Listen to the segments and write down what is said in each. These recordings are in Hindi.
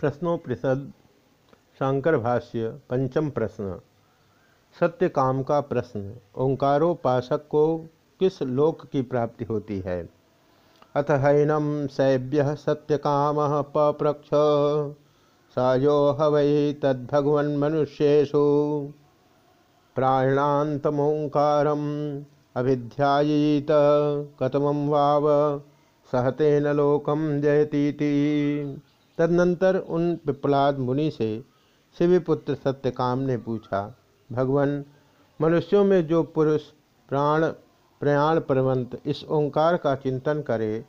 प्रश्नोपनिषद शांकर भाष्य पंचम प्रश्न। सत्य काम का प्रश्न ओंकारोपासक को किस लोक की प्राप्ति होती है? अथ हैनम सैभ्य सत्य काम पप्रक्ष सायो हवै तद्भगवन मनुष्येशु प्राणातमोंकारम अभिध्यायीत कतम वाव, सहतेन लोकम जयतीति। तदनंतर उन पिपलाद मुनि से शिविपुत्र सत्यकाम ने पूछा, भगवान, मनुष्यों में जो पुरुष प्राण, प्रयाण प्रवंत इस ओंकार का चिंतन करे,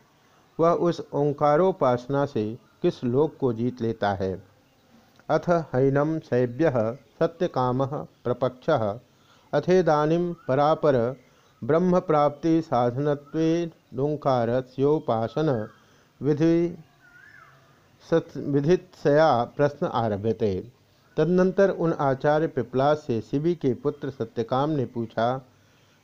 वह उस ओंकारोपासना से किस लोक को जीत लेता है? अथ हैनम शैव्य सत्य काम प्रपक्ष। अथेदानीम परापर ब्रह्म प्राप्ति साधनत्वेकार स्योपासन विधि विधितया प्रश्न आरभ्यते। तदनंतर उन आचार्य पिपलास से शिवी के पुत्र सत्यकाम ने पूछा,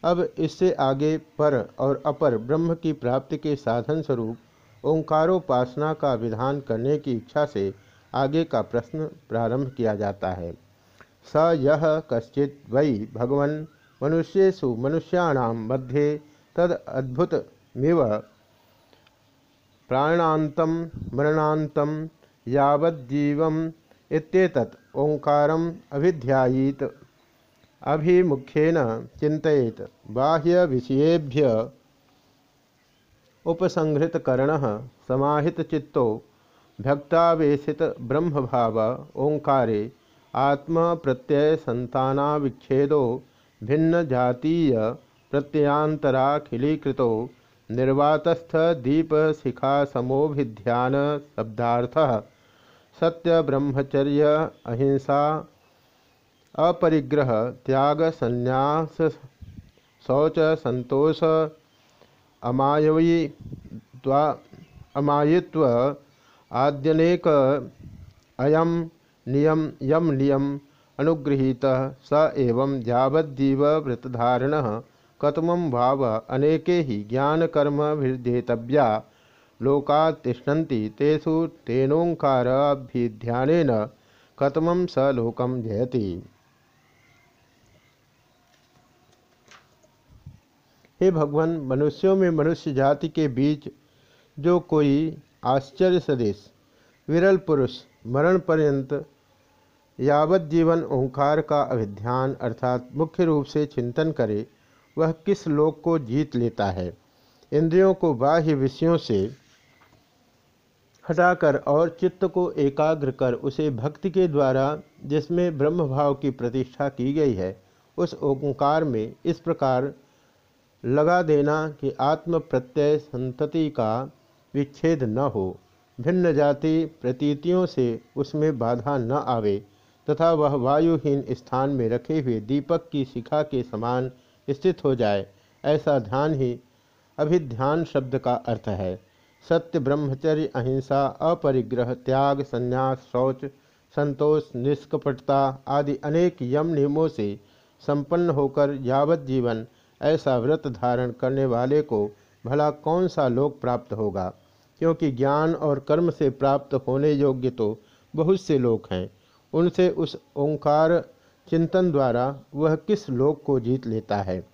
अब इससे आगे पर और अपर ब्रह्म की प्राप्ति के साधन स्वरूप ओंकारोपासना का विधान करने की इच्छा से आगे का प्रश्न प्रारंभ किया जाता है। स यह कश्चित वै भगवन मनुष्येषु मनुष्याणाम मध्ये तद अद्भुतमिव प्राणातम मरणातम यावज्जीवम इत्येतत् ओंकारम अभिध्यायीत। अभिमुखेन चिंतित बाह्य विषयेभ्य उपसंहृतकर्ण समाहित भक्तावेशित ब्रह्म भाव ओंकारे आत्म प्रत्यय संतानाविच्छेदो भिन्न जातीय प्रत्ययांतराखिलीकृतो निर्वातस्थ दीप शिखा समोभिध्यान शब्दार्थ। सत्य, ब्रह्मचर्य, अहिंसा, अपरिग्रह, त्याग, संन्यास, शौच, संतोष, अमायवी अमायित्व, आद्यनेक अयम नियम यम नियम अनुगृहीत स एवं यावज्जीव व्रतधारण कतम भाव अनेके ही ज्ञान कर्म विधेतव्या। लोका तिष्ठन्ति तेषु तेनोंकाराभिध्यान कतम स लोकम जयति। हे भगवान, मनुष्यों में मनुष्य जाति के बीच जो कोई आश्चर्य सदेश विरल पुरुष, मरण पर्यंत यावत जीवन ओंकार का अभिध्यान अर्थात मुख्य रूप से चिंतन करे वह किस लोक को जीत लेता है? इंद्रियों को बाह्य विषयों से हटाकर और चित्त को एकाग्र कर उसे भक्ति के द्वारा, जिसमें ब्रह्म भाव की प्रतिष्ठा की गई है, उस ओंकार में इस प्रकार लगा देना कि आत्म प्रत्यय संतति का विच्छेद न हो। भिन्न जाति प्रतीतियों से उसमें बाधा न आवे, तथा वह वायुहीन स्थान में रखे हुए दीपक की शिखा के समान स्थित हो जाए, ऐसा ध्यान ही अभिध्यान शब्द का अर्थ है। सत्य, ब्रह्मचर्य, अहिंसा, अपरिग्रह, त्याग, संन्यास, शौच, संतोष, निष्कपटता आदि अनेक यम नियमों से संपन्न होकर यावत जीवन, ऐसा व्रत धारण करने वाले को भला कौन सा लोक प्राप्त होगा? क्योंकि ज्ञान और कर्म से प्राप्त होने योग्य तो बहुत से लोग हैं। उनसे उस ओंकार चिंतन द्वारा वह किस लोक को जीत लेता है?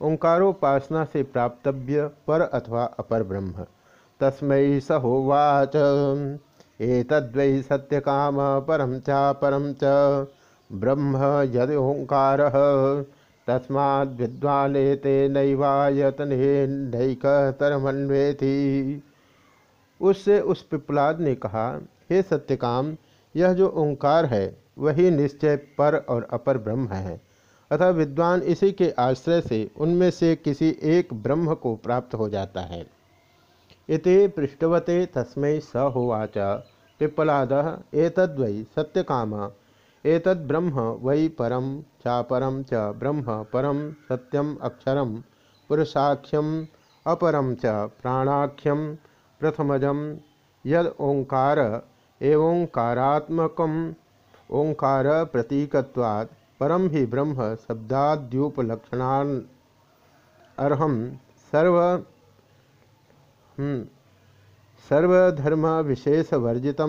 ओंकारोपासना से प्राप्तव्य पर अथवा अपर ब्रह्म? तस्मय सहोवाच। एतद्वै सत्य काम परम चा। परम च ब्रह्म यद ओंकार तस्मा विद्वानेते नैवायतने नैकतरमन्वेति उससे उस पिपलाद ने कहा, हे सत्यकाम, यह जो ओंकार है वही निश्चय पर और अपर ब्रह्म है। अतः विद्वान इसी के आश्रय से उनमें से किसी एक ब्रह्म को प्राप्त हो जाता है। इति पृष्ठवते तस्मै स होवाच पिप्पलाद एतद्वै सत्यकाम। एतद् ब्रह्म वै परम चापरम च ब्रह्म परम सत्यम अक्षरम पुरुषाख्यम अपरम च प्राणाख्यम प्रथमजम यद ओंकार ओंकार प्रतीकवाद परम ही ब्रह्म शब्दाद्युपलक्षणान सर्व हम्म, सर्वधर्म विशेष वर्जित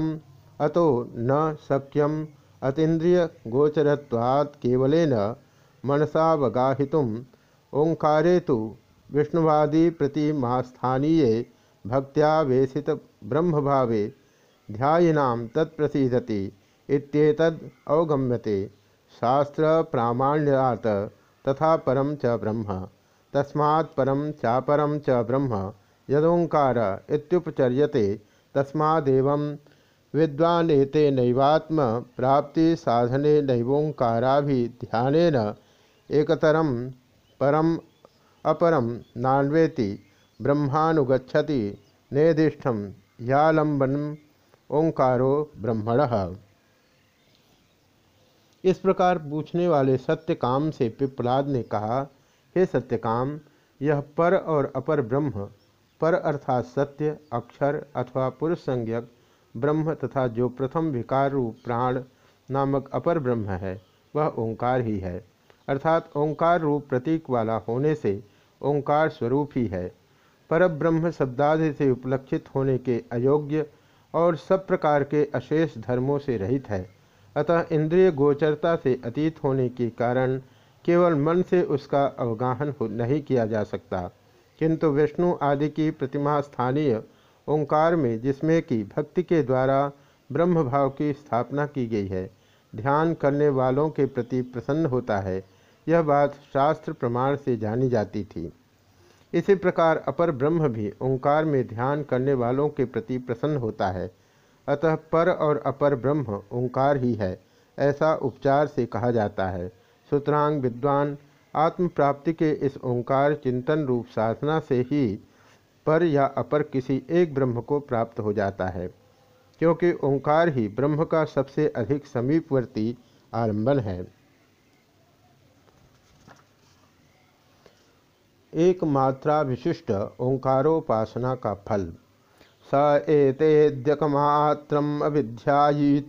अतो न शक्यम अतीन्द्रिय गोचरत्वात् केवलेन मनसावगाहितुम। ओंकारे तो विष्णुवादी प्रतिमास्थानीय भक्त्यावेशित ब्रह्म भावे ध्यायिनाम तत्प्रसीदति। इत्येतद् अवगम्यते। शास्त्र प्रामाण्यात तथा परम च ब्रह्म। तस्मात् परम चापरम च ब्रह्म। यदोंकार इत्युपचर्यते। तस्मादेवं विद्वानेते नैवात्म प्राप्ति साधने नैवोंकाराभिध्यान एकतरम परम अपरम नान्वेति। ब्रह्मानुगछति नेदिष्ठम यालंबन ओंकारो ब्रह्मण। इस प्रकार पूछने वाले सत्यकाम से पिपलाद ने कहा, हे सत्यकाम, यह पर और अपर ब्रह्म, पर अर्थात सत्य, अक्षर अथवा पुरुष संज्ञक, ब्रह्म तथा जो प्रथम विकार रूप प्राण नामक अपर ब्रह्म है, वह ओंकार ही है। अर्थात ओंकार रूप प्रतीक वाला होने से ओंकार स्वरूप ही है। पर ब्रह्म शब्दादि से उपलक्षित होने के अयोग्य और सब प्रकार के अशेष धर्मों से रहित है। अतः इंद्रिय गोचरता से अतीत होने के कारण केवल मन से उसका अवगाहन नहीं किया जा सकता। किंतु विष्णु आदि की प्रतिमा स्थानीय ओंकार में, जिसमें कि भक्ति के द्वारा ब्रह्म भाव की स्थापना की गई है, ध्यान करने वालों के प्रति प्रसन्न होता है। यह बात शास्त्र प्रमाण से जानी जाती थी। इसी प्रकार अपर ब्रह्म भी ओंकार में ध्यान करने वालों के प्रति प्रसन्न होता है। अतः पर और अपर ब्रह्म ओंकार ही है, ऐसा उपचार से कहा जाता है। सुतरांग विद्वान आत्म प्राप्ति के इस ओंकार चिंतन रूप साधना से ही पर या अपर किसी एक ब्रह्म को प्राप्त हो जाता है, क्योंकि ओंकार ही ब्रह्म का सबसे अधिक समीपवर्ती आलंबन है। एक मात्रा विशिष्ट ओंकारोपासना का फल। स अभिध्यायीत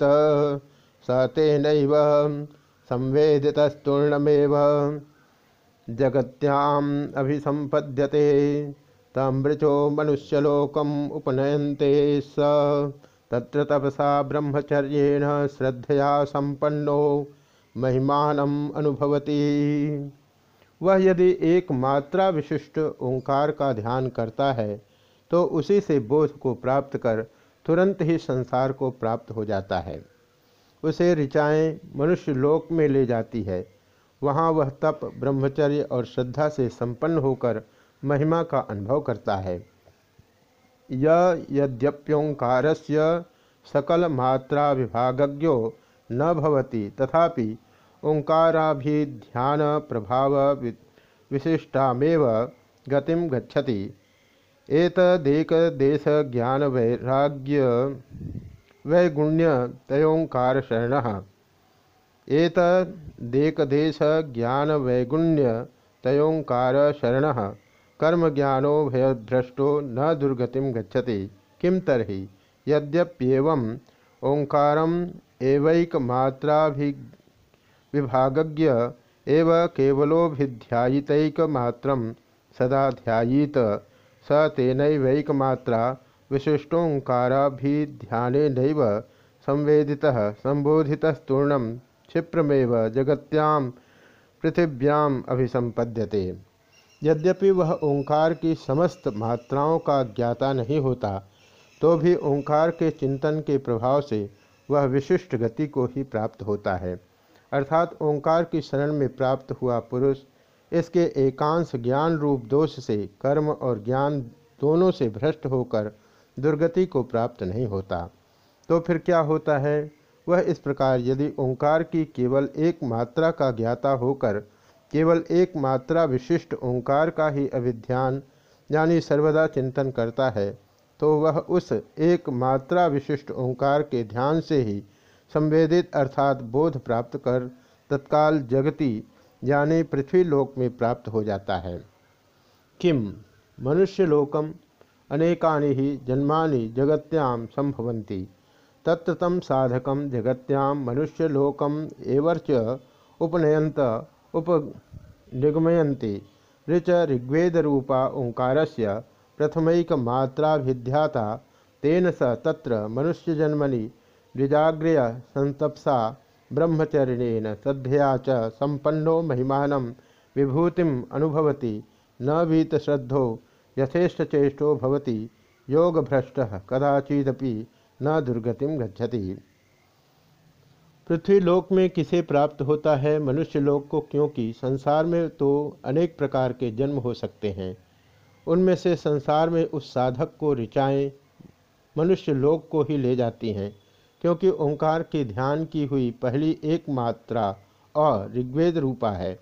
स तेन संवेदितस्तूर्णमेव जगत्याम अभिसंपद्यते तमृचो मनुष्यलोकम उपनयन्ते स। तत्र तपसा ब्रह्मचर्येण श्रद्धया संपन्नो महिमानम अनुभवती। वह यदि एक मात्रा विशिष्ट ओंकार का ध्यान करता है तो उसी से बोध को प्राप्त कर तुरंत ही संसार को प्राप्त हो जाता है। उसे ऋचाएँ मनुष्य लोक में ले जाती है। वहाँ वह तप, ब्रह्मचर्य और श्रद्धा से संपन्न होकर महिमा का अनुभव करता है। यद्यप्योंकार से सकल मात्रा विभागज्ञो न भवति, तथापि ओंकाराभिध्यान प्रभाव विशिष्टामेव गतिम गच्छति। एतदेक देश ज्ञान वैराग्य वैगुण्य तयोंकार शरण एतदेकदेश ज्ञान वैगुण्य तयोंकार शरण कर्म ज्ञानो भयभ्रष्टो न दुर्गति गच्छति। किम तरहि? यद्यप्येवं ओंकारम एवैकमात्राभि विभागज्ञ एव केवलोभिध्यायितैकमात्र सदा ध्यायीत स तेनैवैकमात्रा विशिष्टोंकाराभिध्यान संवेदितः, संबोधितस्तूर्ण क्षिप्रमेव जगत्याम पृथिव्याम अभिसंपद्यते यद्यपि वह ओंकार की समस्त मात्राओं का ज्ञाता नहीं होता तो भी ओंकार के चिंतन के प्रभाव से वह विशिष्ट गति को ही प्राप्त होता है। अर्थात ओंकार की शरण में प्राप्त हुआ पुरुष इसके एकांश ज्ञान रूप दोष से, कर्म और ज्ञान दोनों से भ्रष्ट होकर दुर्गति को प्राप्त नहीं होता। तो फिर क्या होता है? वह इस प्रकार यदि ओंकार की केवल एक मात्रा का ज्ञाता होकर, केवल एक मात्रा विशिष्ट ओंकार का ही अभिध्यान यानी सर्वदा चिंतन करता है तो वह उस एक मात्रा विशिष्ट ओंकार के ध्यान से ही संवेदित अर्थात बोध प्राप्त कर तत्काल जगति यानी पृथ्वी लोक में प्राप्त हो जाता है। किम? मनुष्यलोकम अनेकानि ही जन्मानि जगत्याम संभवन्ति। तत्र तम साधकम जगत्याम मनुष्यलोकम एवर्च उपनयंत उपनिगमयन्ति ऋच ऋग्वेद रूपा ओंकार से प्रथमैक मात्राभिध्याता तेन स तत्र मनुष्यजन्मनि द्विजाग्र्य संतपसा ब्रह्मचरणेन श्रद्धया च संपन्नो महिमान विभूतिम अनुभवति, न वीतश्रद्धो यथेष्टचेष्टो भवति, योगभ्रष्ट कदाचिदपि न दुर्गतिम गच्छति। पृथ्वी लोक में किसे प्राप्त होता है मनुष्य लोक को? क्योंकि संसार में तो अनेक प्रकार के जन्म हो सकते हैं। उनमें से संसार में उस साधक को ऋचाएँ मनुष्य लोक को ही ले जाती हैं। क्योंकि ओंकार के ध्यान की हुई पहली एक मात्रा और ऋग्वेद रूपा है।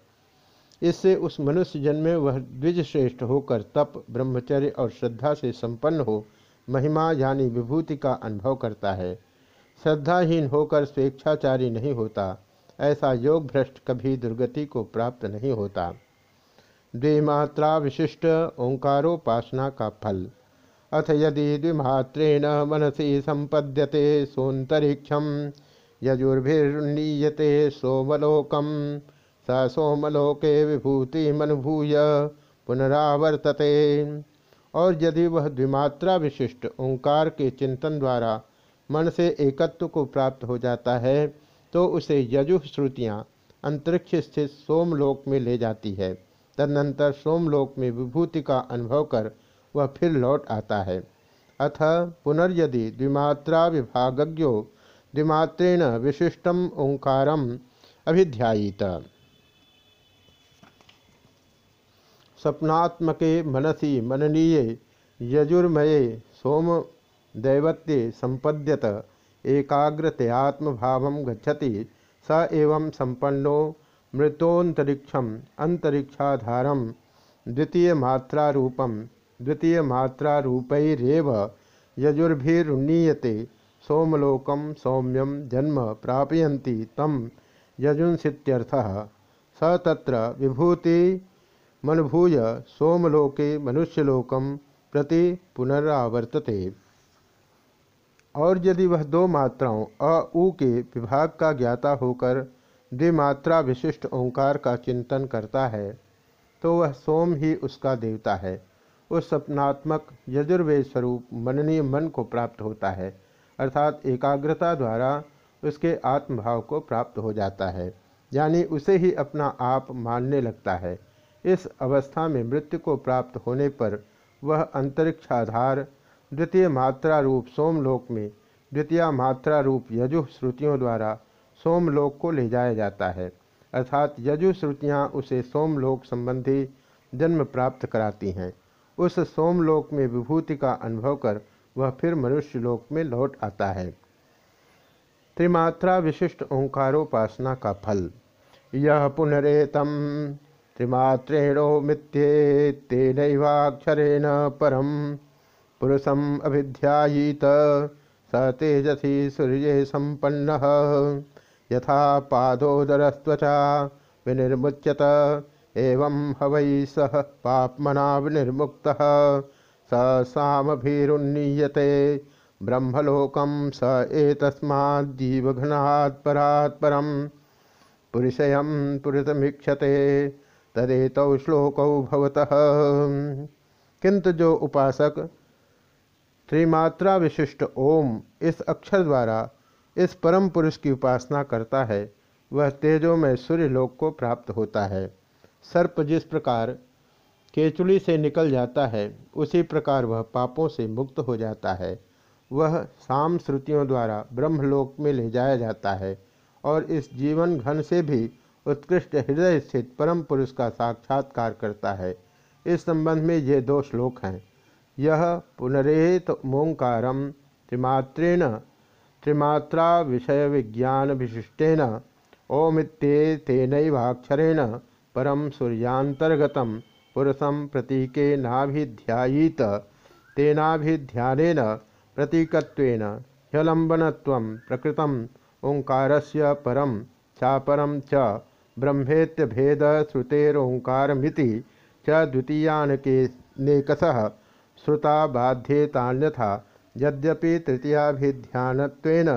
इससे उस मनुष्य जन्म वह द्विज श्रेष्ठ होकर तप, ब्रह्मचर्य और श्रद्धा से संपन्न हो, महिमा यानी विभूति का अनुभव करता है। श्रद्धाहीन होकर स्वेच्छाचारी नहीं होता, ऐसा योग भ्रष्ट कभी दुर्गति को प्राप्त नहीं होता। द्विमात्रा विशिष्ट ओंकारोपासना का फल। अथ यदि द्विमात्रेण मनसी संपद्यते सोन्तरिक्षम यजुर्भिर्नीयते सोमलोकम। स सोमलोके विभूति मनभूय पुनरावर्तते। और यदि वह द्विमात्रा विशिष्ट ओंकार के चिंतन द्वारा मन से एकत्व को प्राप्त हो जाता है तो उसे यजुः श्रुतियाँ अंतरिक्ष स्थित सोमलोक में ले जाती है। तदनंतर सोमलोक में विभूति का अनुभव कर वह फिर लौट आता है। अथ पुनर्यदि द्विमात्रा विभागज्ञो द्विमात्रेण विशिष्टम ओंकार अभिध्यायीत। स्वप्नात्मके मनसी मननीय यजुर्मये सोम दैवत्य संपद्यत एकाग्रतयात्मभाव गच्छति। स एवं संपन्नो मृतोन्तरिक्षम अंतरिक्षाधारम द्वितीय मात्रारूपम द्वितीय मात्रारूपैरेव यजुर्भिरुन्नीयते सोमलोकम सौम्यम जन्म प्रापयन्ति तम यजुंसीत्यर्थः। स तत्र विभूति मनभूय सोमलोके मनुष्यलोकम प्रति पुनरावर्तते। और यदि वह दो मात्राओं, अ, उ के विभाग का ज्ञाता होकर द्विमात्रा विशिष्ट ओंकार का चिंतन करता है तो वह सोम ही उसका देवता है। उस सपनात्मक यजुर्वेद स्वरूप मननीय मन को प्राप्त होता है, अर्थात एकाग्रता द्वारा उसके आत्मभाव को प्राप्त हो जाता है, यानी उसे ही अपना आप मानने लगता है। इस अवस्था में मृत्यु को प्राप्त होने पर वह अंतरिक्षाधार, द्वितीय मात्रा रूप सोमलोक में, द्वितीय मात्रा रूप यजु श्रुतियों द्वारा सोमलोक को ले जाया जाता है, अर्थात यजु श्रुतियाँ उसे सोमलोक संबंधी जन्म प्राप्त कराती हैं। उस सोमलोक में विभूति का अनुभव कर वह फिर मनुष्य लोक में लौट आता है। त्रिमात्रा विशिष्ट ओंकारोपासना का फल। यह पुनरेतम। त्रिमात्रेणो मित्ये तेनवाक्षरेण परम। पुरुषम अभिध्यायीत। स तेजसी सूर्य संपन्न यथा पादोदरस्त्वचा विनिर्मुच्यत। एवं हवै सह पापमना विनिर्मुक्त स सामभिरुन्नीयते। ब्रह्मलोकम स परात् परम पुरुषयम पुरुषमीक्षते तदेतौ श्लोकौ भवतः। किंतु जो उपासक त्रिमात्रा विशिष्ट ओम इस अक्षर द्वारा इस परम पुरुष की उपासना करता है, वह तेजो में सूर्य लोक को प्राप्त होता है। सर्प जिस प्रकार केचुली से निकल जाता है, उसी प्रकार वह पापों से मुक्त हो जाता है। वह साम श्रुतियों द्वारा ब्रह्मलोक में ले जाया जाता है और इस जीवन घन से भी उत्कृष्ट हृदय स्थित परम पुरुष का साक्षात्कार करता है। इस संबंध में ये दो श्लोक हैं। यह पुनरेत मोंकार त्रिमात्रेण, त्रिमात्रा विषय विज्ञान विशिष्टेन ओमित्ये तेनवाक्षरेण परम सूर्यांतर्गत पुरुषम प्रतीकेनाभिध्यायीत तेनाभिध्यान प्रतीकत्वेन ह्यलंबनत्वं प्रकृतम् ओंकारस्य परम चापरम च ब्रह्मेत्य भेद श्रुतेरोंकारमिति च द्वितीयानके नेकसः श्रुता बाध्येतान्यथा यद्यपि तृतीयाभिध्यानत्वेन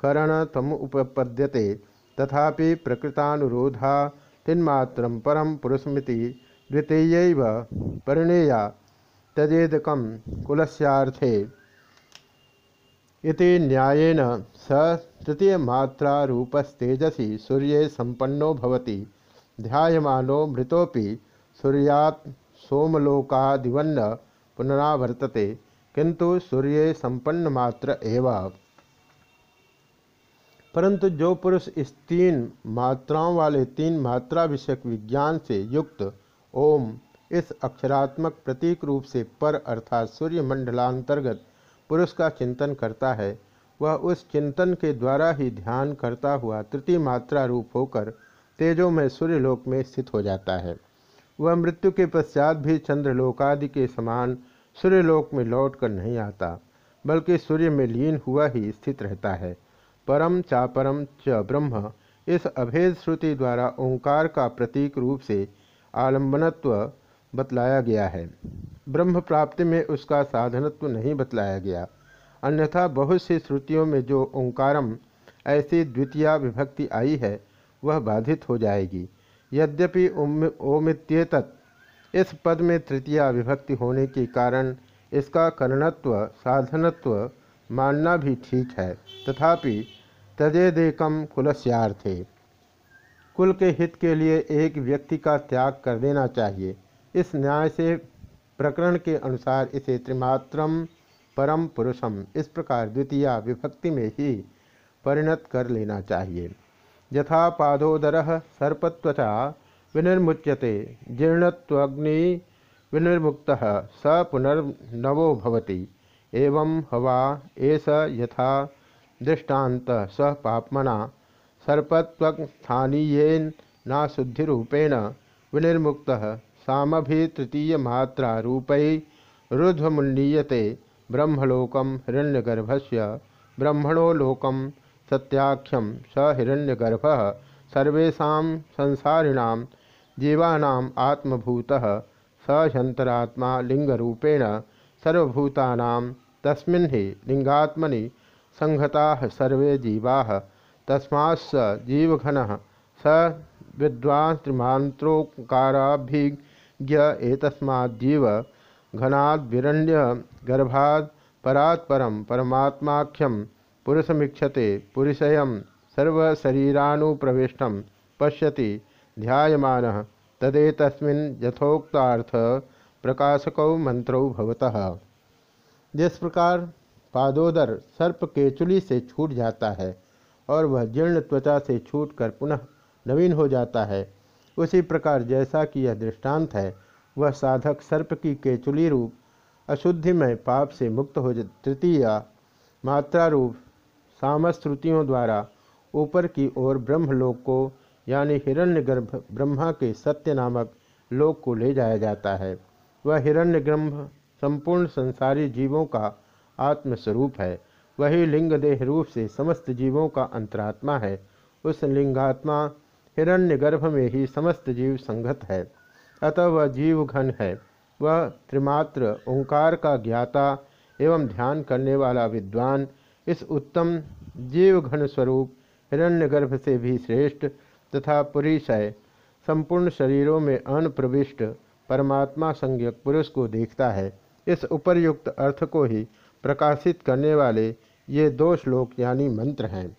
करणतमुपपद्यते, तथापि प्रकृतानुरोधा तिन्मात्रं परम पुरुषमिति द्वितीयैव परिणेया तजेदकं कुलस्यार्थे। इति न्यायेन स तृतीय मात्रा रूपस्तेजसी सूर्य संपन्नो भवति। ध्यायमानो मृतोपि सूर्यात् सोमलोकादिवन्न पुनरावर्तते किंतु सूर्य संपन्न मात्र एवं। परंतु जो पुरुष इस तीन मात्राओं वाले तीन मात्रा विषयक विज्ञान से युक्त ओम इस अक्षरात्मक प्रतीक रूप से पर अर्थात सूर्य मंडलांतर्गत पुरुष का चिंतन करता है, वह उस चिंतन के द्वारा ही ध्यान करता हुआ तृतीय मात्रा रूप होकर तेजो में सूर्यलोक में स्थित हो जाता है। वह मृत्यु के पश्चात भी चंद्रलोकादि के समान सूर्यलोक में लौट कर नहीं आता, बल्कि सूर्य में लीन हुआ ही स्थित रहता है। परम चापरम च ब्रह्म। इस अभेद श्रुति द्वारा ओंकार का प्रतीक रूप से आलंबनत्व बतलाया गया है। ब्रह्म प्राप्ति में उसका साधनत्व नहीं बतलाया गया। अन्यथा बहुत सी श्रुतियों में जो ओंकारम ऐसी द्वितीय विभक्ति आई है, वह बाधित हो जाएगी। यद्यपि ओमित्येत इस पद में तृतीय विभक्ति होने के कारण इसका कर्णत्व, साधनत्व मानना भी ठीक है। तथापि तजेदेकम कुलस्यार्थे। कुल के हित के लिए एक व्यक्ति का त्याग कर देना चाहिए। इस न्याय से प्रकरण के अनुसार इसे त्रिमात्रम परम पुरुषम, इस प्रकार द्वितीय विभक्ति में ही परिणत कर लेना चाहिए। यथा पादोदर सर्पत्वचा विनिर्मुच्यते, जीर्णत्वग्नि विनिर्मुक्त स पुनर्नवो भवति। एवं हवा एस यथा दृष्टांत स पापमना। सर्पत्वस्थानीयेन नाशुद्धिरूपेण विनिर्मुक्त। सामभि तृतीयमात्रा रूपैरुध्वमुन्नीयते ब्रह्मलोकम हिरण्यगर्भस्य। ब्रह्मणो लोकम सत्याख्यम स हिरण्यगर्भ। सर्वेशा संसारिणां जीवानाम् आत्मभूतः। स ह्यन्तरात्मा लिंगरूपेण सर्वभूतानां तस्मिन् हि लिंगात्मनि संहता सर्वे जीवा। तस्मात् स जीवघन स विद्वांत्रिमांत्रोकाराभिज्ञ एतस्माज्जीव घनाद्विरण्य परात्परम परमात्माख्यम पुरुषमीक्षते पुरुषयम सर्वशरीरानुप्रविष्ट पश्यति ध्यायमान तदेतस्मिन् यथोक्तार्थ प्रकाशकौ मंत्रौ भवतः। जिस प्रकार पादोदर सर्प केचुली से छूट जाता है और वह जीर्ण त्वचा से छूटकर पुनः नवीन हो जाता है। उसी प्रकार जैसा कि यह दृष्टांत है, वह साधक सर्प की केचुली रूप, अशुद्धिमय पाप से मुक्त हो तृतीय मात्रा रूप सामश्रुतियों द्वारा ऊपर की ओर ब्रह्मलोक को, यानी हिरण्यगर्भ ब्रह्मा के सत्य नामक लोक को ले जाया जाता है। वह हिरण्यगर्भ, संपूर्ण संसारी जीवों का आत्मस्वरूप है। वही लिंग देह रूप से समस्त जीवों का अंतरात्मा है। उस लिंगात्मा हिरण्यगर्भ में ही समस्त जीव संगत है। अतः वह जीव घन है। वह त्रिमात्र ओंकार का ज्ञाता एवं ध्यान करने वाला विद्वान इस उत्तम जीव घन स्वरूप हिरण्यगर्भ से भी श्रेष्ठ तथा पुरीशय संपूर्ण शरीरों में अनप्रविष्ट परमात्मा संज्ञक पुरुष को देखता है। इस उपर्युक्त अर्थ को ही प्रकाशित करने वाले ये दो श्लोक यानी मंत्र हैं।